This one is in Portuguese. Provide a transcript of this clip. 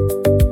Música